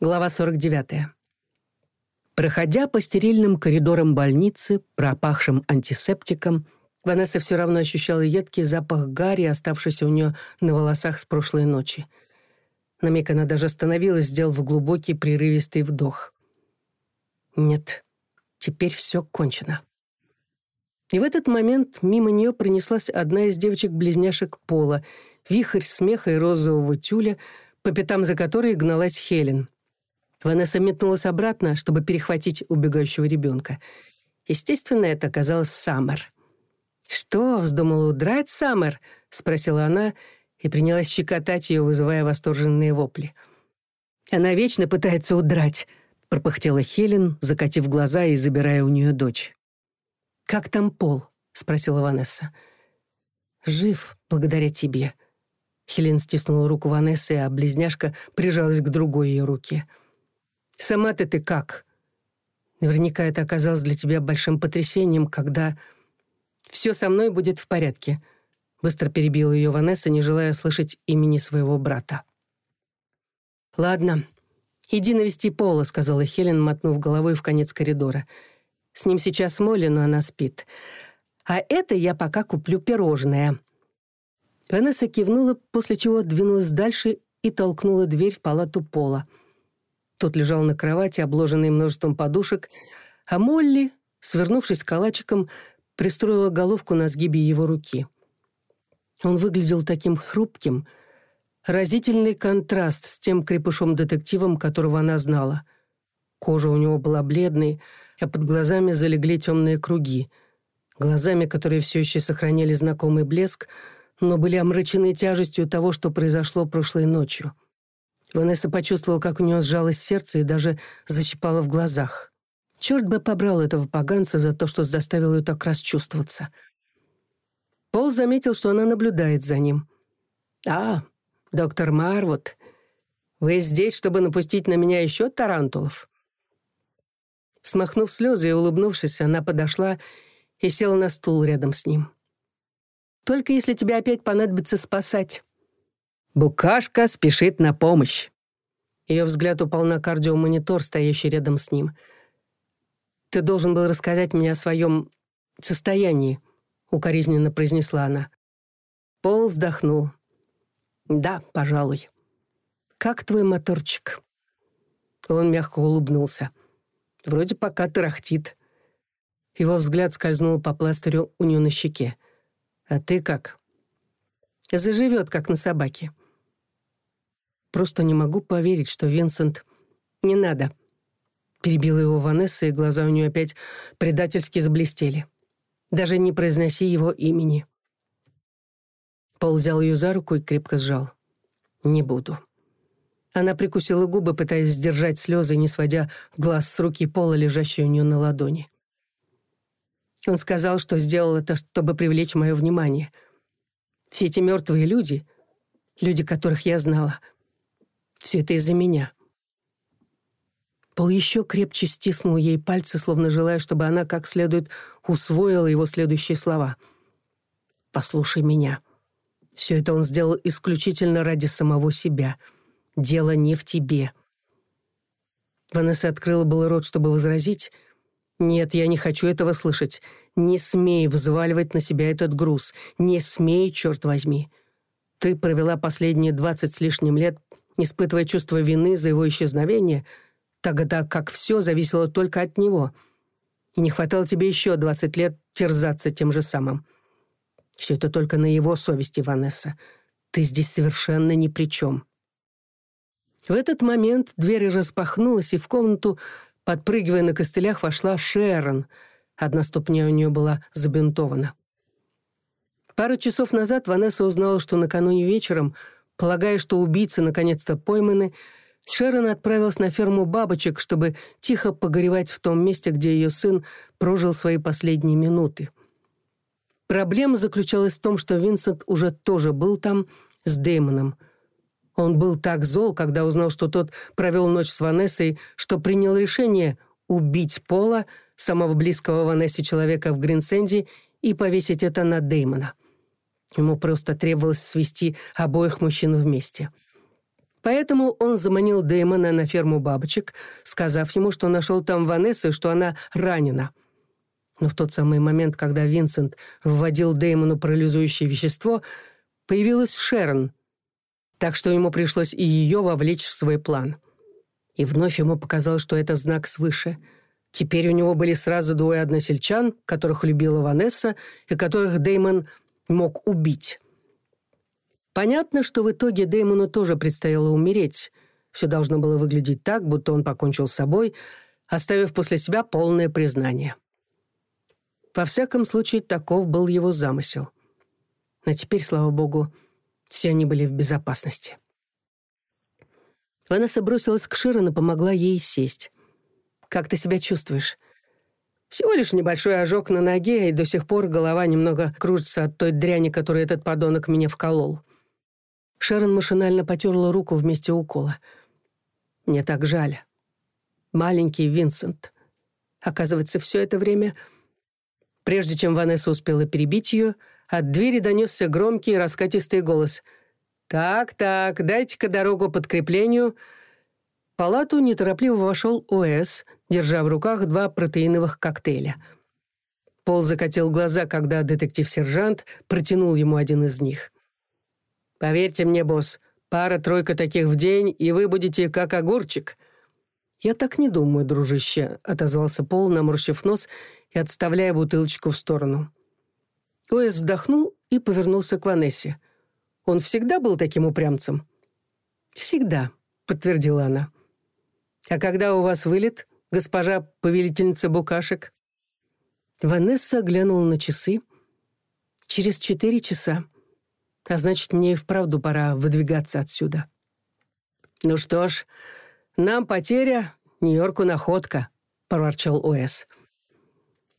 Глава 49. Проходя по стерильным коридорам больницы, пропахшим антисептиком, Ванесса все равно ощущала едкий запах гари, оставшийся у нее на волосах с прошлой ночи. На миг она даже остановилась, сделав глубокий прерывистый вдох. Нет, теперь все кончено. И в этот момент мимо нее пронеслась одна из девочек-близняшек Пола, вихрь смеха и розового тюля, по пятам Ванесса метнулась обратно, чтобы перехватить убегающего ребенка. Естественно, это оказалось Саммер. «Что, вздумала удрать Саммер?» — спросила она и принялась щекотать ее, вызывая восторженные вопли. «Она вечно пытается удрать», — пропыхтела Хелен, закатив глаза и забирая у нее дочь. «Как там Пол?» — спросила Ванесса. «Жив, благодаря тебе». Хелен стиснула руку Ванессы, а близняшка прижалась к другой ее руке. «Жив, ты как? Наверняка это оказалось для тебя большим потрясением, когда... Все со мной будет в порядке. Быстро перебила ее Ванесса, не желая слышать имени своего брата. «Ладно, иди навести Пола», — сказала Хелен, мотнув головой в конец коридора. «С ним сейчас Молли, но она спит. А это я пока куплю пирожное». Ванесса кивнула, после чего Тот лежал на кровати, обложенный множеством подушек, а Молли, свернувшись калачиком, пристроила головку на сгибе его руки. Он выглядел таким хрупким, разительный контраст с тем крепышом-детективом, которого она знала. Кожа у него была бледной, а под глазами залегли темные круги. Глазами, которые все еще сохраняли знакомый блеск, но были омрачены тяжестью того, что произошло прошлой ночью. Ванесса почувствовала, как у нее сжалось сердце и даже защипало в глазах. Черт бы побрал этого поганца за то, что заставил ее так расчувствоваться. Пол заметил, что она наблюдает за ним. «А, доктор Марвуд, вы здесь, чтобы напустить на меня еще тарантулов?» Смахнув слезы и улыбнувшись, она подошла и села на стул рядом с ним. «Только если тебе опять понадобится спасать». Букашка спешит на помощь. Ее взгляд упал на кардиомонитор, стоящий рядом с ним. «Ты должен был рассказать мне о своем состоянии», — укоризненно произнесла она. Пол вздохнул. «Да, пожалуй. Как твой моторчик?» Он мягко улыбнулся. «Вроде пока тарахтит». Его взгляд скользнул по пластырю у нее на щеке. Просто не могу поверить, что Винсент... Не надо. Перебила его Ванесса, и глаза у нее опять предательски заблестели. Даже не произноси его имени. Пол взял ее за руку и крепко сжал. «Не буду». Она прикусила губы, пытаясь сдержать слезы, не сводя глаз с руки Пола, лежащей у нее на ладони. Он сказал, что сделал это, чтобы привлечь мое внимание. Все эти мертвые люди, люди, которых я знала — все это из-за меня. Пол еще крепче стиснул ей пальцы, словно желая, чтобы она как следует усвоила его следующие слова. «Послушай меня. Все это он сделал исключительно ради самого себя. Дело не в тебе». Ванесса открыла был рот, чтобы возразить. «Нет, я не хочу этого слышать. Не смей взваливать на себя этот груз. Не смей, черт возьми. Ты провела последние двадцать с лишним лет испытывая чувство вины за его исчезновение, тогда как все зависело только от него. И не хватало тебе еще 20 лет терзаться тем же самым. Все это только на его совести, Ванесса. Ты здесь совершенно ни при чем. В этот момент дверь распахнулась, и в комнату, подпрыгивая на костылях, вошла Шерон. Одна ступня у нее была забинтована. Пару часов назад Ванесса узнала, что накануне вечером – Полагая, что убийцы наконец-то пойманы, Шерон отправилась на ферму бабочек, чтобы тихо погоревать в том месте, где ее сын прожил свои последние минуты. Проблема заключалась в том, что Винсент уже тоже был там с Дэймоном. Он был так зол, когда узнал, что тот провел ночь с Ванессой, что принял решение убить Пола, самого близкого Ванессе человека в Гринсенде, и повесить это на Дэймона. Ему просто требовалось свести обоих мужчин вместе. Поэтому он заманил Дэймона на ферму бабочек, сказав ему, что нашел там Ванессу и что она ранена. Но в тот самый момент, когда Винсент вводил Дэймону парализующее вещество, появилась Шерон, так что ему пришлось и ее вовлечь в свой план. И вновь ему показалось, что это знак свыше. Теперь у него были сразу двое односельчан, которых любила Ванесса и которых Дэймон мог убить. Понятно, что в итоге Дэймону тоже предстояло умереть. Все должно было выглядеть так, будто он покончил с собой, оставив после себя полное признание. Во всяком случае, таков был его замысел. Но а теперь, слава богу, все они были в безопасности. Ванесса бросилась к Широн и помогла ей сесть. «Как ты себя чувствуешь?» Всего лишь небольшой ожог на ноге, и до сих пор голова немного кружится от той дряни, которую этот подонок мне вколол. Шерон машинально потерла руку вместе укола. Мне так жаль. Маленький Винсент. Оказывается, все это время... Прежде чем Ванесса успела перебить ее, от двери донесся громкий раскатистый голос. «Так-так, дайте-ка дорогу подкреплению». В палату неторопливо вошел Уэс — держа в руках два протеиновых коктейля. Пол закатил глаза, когда детектив-сержант протянул ему один из них. «Поверьте мне, босс, пара-тройка таких в день, и вы будете как огурчик». «Я так не думаю, дружище», — отозвался Пол, наморщив нос и отставляя бутылочку в сторону. Уэс вздохнул и повернулся к Ванессе. «Он всегда был таким упрямцем?» «Всегда», — подтвердила она. «А когда у вас вылет?» госпожа повелительница букашек?» Ванесса глянула на часы. «Через четыре часа. А значит, мне и вправду пора выдвигаться отсюда». «Ну что ж, нам потеря, Нью-Йорку находка», — проворчал Уэс.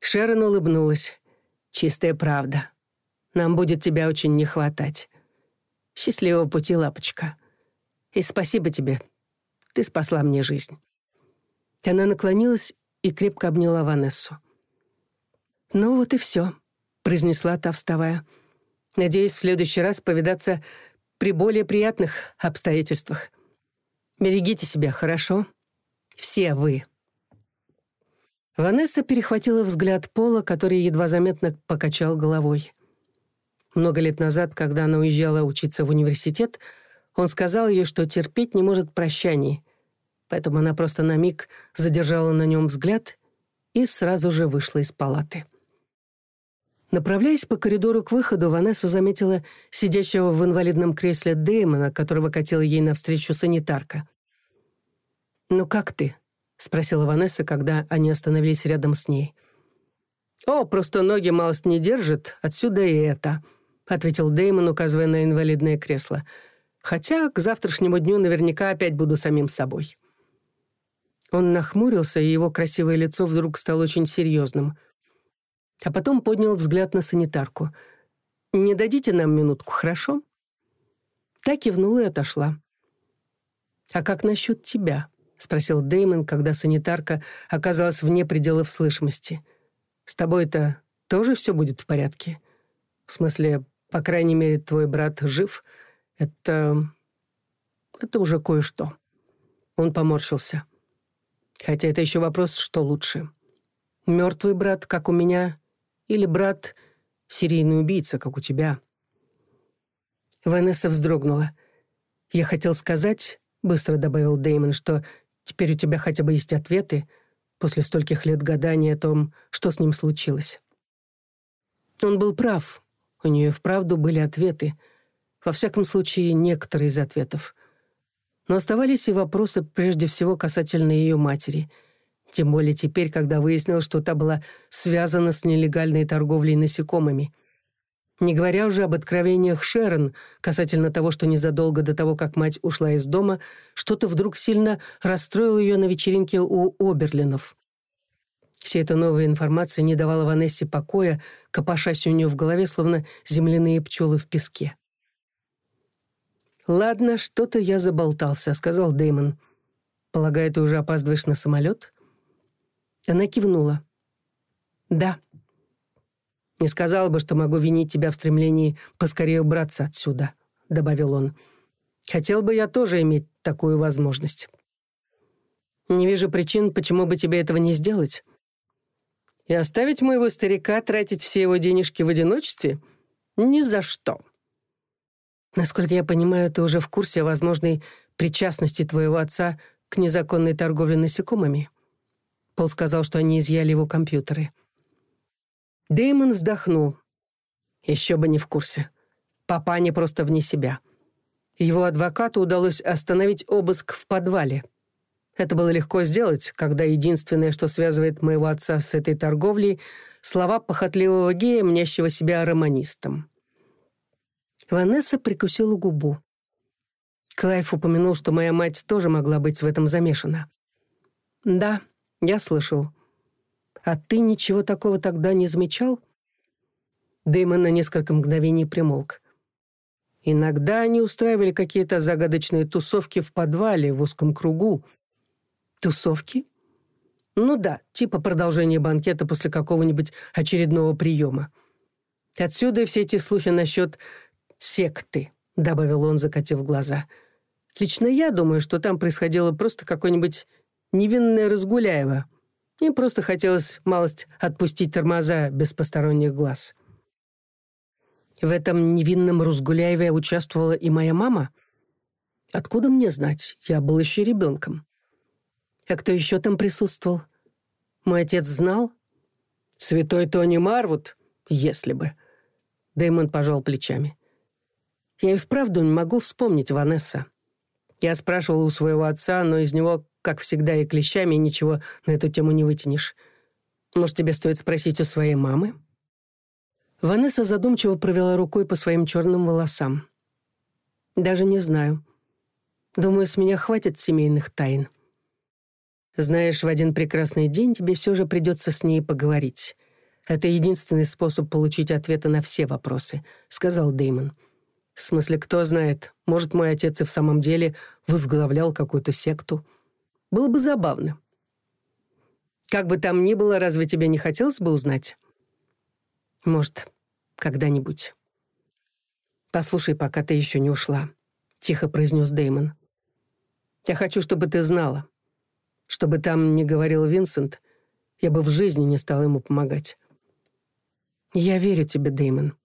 Шерон улыбнулась. «Чистая правда. Нам будет тебя очень не хватать. Счастливого пути, лапочка. И спасибо тебе. Ты спасла мне жизнь». Она наклонилась и крепко обняла Ванессу. «Ну вот и все», — произнесла та, вставая. «Надеюсь, в следующий раз повидаться при более приятных обстоятельствах. Берегите себя, хорошо? Все вы». Ванесса перехватила взгляд Пола, который едва заметно покачал головой. Много лет назад, когда она уезжала учиться в университет, он сказал ей, что терпеть не может прощаний, поэтому она просто на миг задержала на нем взгляд и сразу же вышла из палаты. Направляясь по коридору к выходу, Ванесса заметила сидящего в инвалидном кресле Дэймона, которого катила ей навстречу санитарка. «Ну как ты?» — спросила Ванесса, когда они остановились рядом с ней. «О, просто ноги малость не держит, отсюда и это», — ответил Дэймон, указывая на инвалидное кресло. «Хотя к завтрашнему дню наверняка опять буду самим собой». Он нахмурился, и его красивое лицо вдруг стало очень серьезным. А потом поднял взгляд на санитарку. «Не дадите нам минутку, хорошо?» Та кивнула и отошла. «А как насчет тебя?» — спросил Деймон, когда санитарка оказалась вне пределов слышимости. «С тобой-то тоже все будет в порядке? В смысле, по крайней мере, твой брат жив? Это... это уже кое-что». Он поморщился. «Хотя это еще вопрос, что лучше. Мертвый брат, как у меня, или брат — серийный убийца, как у тебя?» Ванесса вздрогнула. «Я хотел сказать...» — быстро добавил Деймон, что Теперь у тебя хотя бы есть ответы после стольких лет гадания о том, что с ним случилось. Он был прав. У нее вправду были ответы. Во всяком случае, некоторые из ответов. Но оставались и вопросы, прежде всего, касательно ее матери. Тем более теперь, когда выяснил, что та была связана с нелегальной торговлей насекомыми — не говоря уже об откровениях Шерон касательно того, что незадолго до того, как мать ушла из дома, что-то вдруг сильно расстроило ее на вечеринке у Оберлинов. Вся эта новая информация не давала Ванессе покоя, копошась у нее в голове, словно земляные пчелы в песке. «Ладно, что-то я заболтался», — сказал Дэймон. «Полагаю, ты уже опаздываешь на самолет?» Она кивнула. «Да». Не сказал бы, что могу винить тебя в стремлении поскорее убраться отсюда», — добавил он. Хотел бы я тоже иметь такую возможность. Не вижу причин, почему бы тебе этого не сделать. И оставить моего Насколько я понимаю, ты уже в курсе возможной причастности твоего отца к незаконной торговле насекомыми. Пол сказал, что они изъяли его компьютеры. Дэймон вздохнул. Еще бы не в курсе. Папа а не просто вне себя. Его адвокату удалось остановить обыск в подвале. Это было легко сделать, когда единственное, что связывает моего отца с этой торговлей, слова похотливого гея, мнящего себя романистом. Ванесса прикусила губу. Клайв упомянул, что моя мать тоже могла быть в этом замешана. «Да, я слышал. А ты ничего такого тогда не замечал?» Дэймон на несколько мгновений примолк. Иногда они устраивали какие-то загадочные тусовки в подвале в узком кругу. «Тусовки?» Ну да, типа продолжение банкета после какого-нибудь очередного приема. Отсюда все эти слухи насчет секты, добавил он, закатив глаза. Лично я думаю, что там происходило просто какое-нибудь невинное разгуляево. Им просто хотелось малость отпустить тормоза без посторонних глаз. В этом невинном Рузгуляеве участвовала и моя мама? Откуда мне знать? Я был еще ребенком. А кто еще там присутствовал? Мой отец знал? Святой Тони Марвуд? Если бы. Дэймон пожал плечами. Я и вправду не могу вспомнить Ванесса. Я спрашивала у своего отца, но из него, как всегда, и клещами ничего на эту тему не вытянешь. Может, тебе стоит спросить у своей мамы?» Ванесса задумчиво провела рукой по своим черным волосам. «Даже не знаю. Думаю, с меня хватит семейных тайн. Знаешь, в один прекрасный день тебе все же придется с ней поговорить. Это единственный способ получить ответы на все вопросы», — сказал Дэймон. «В смысле, кто знает, может, мой отец и в самом деле возглавлял какую-то секту. Было бы забавно». «Как бы там ни было, разве тебе не хотелось бы узнать?» Может, когда-нибудь. «Послушай, пока ты еще не ушла», — тихо произнес Деймон. «Я хочу, чтобы ты знала. Чтобы там не говорил Винсент, я бы в жизни не стал ему помогать». «Я верю тебе, Деймон».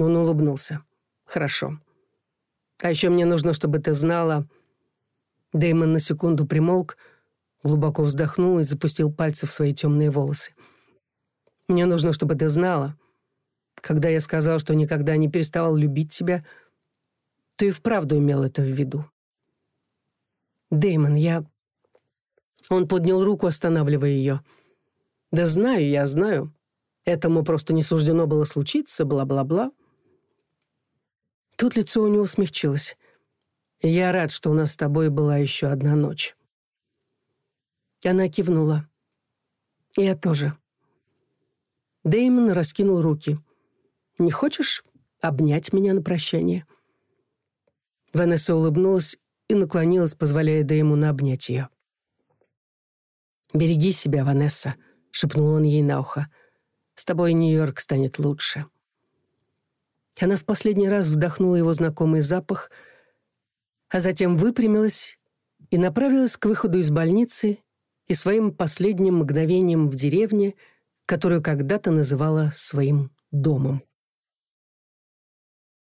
Он улыбнулся. «Хорошо. А еще мне нужно, чтобы ты знала...» Дэймон на секунду примолк, глубоко вздохнул и запустил пальцы в свои темные волосы. «Мне нужно, чтобы ты знала, когда я сказал, что никогда не переставал любить тебя, ты и вправду имел это в виду». Дэймон, я...» Он поднял руку, останавливая ее. «Да знаю, я знаю. Этому просто не суждено было случиться, бла-бла-бла». Тут лицо у него смягчилось. Я рад, что у нас с тобой была еще одна ночь. Она кивнула. Я тоже. Дэймон раскинул руки. «Не хочешь обнять меня на прощание?» Ванесса улыбнулась и наклонилась, позволяя Дэймону обнять ее. «Береги себя, Ванесса», — шепнул он ей на ухо. «С тобой Нью-Йорк станет лучше». Она в последний раз вдохнула его знакомый запах, а затем выпрямилась и направилась к выходу из больницы и своим последним мгновением в деревне — которую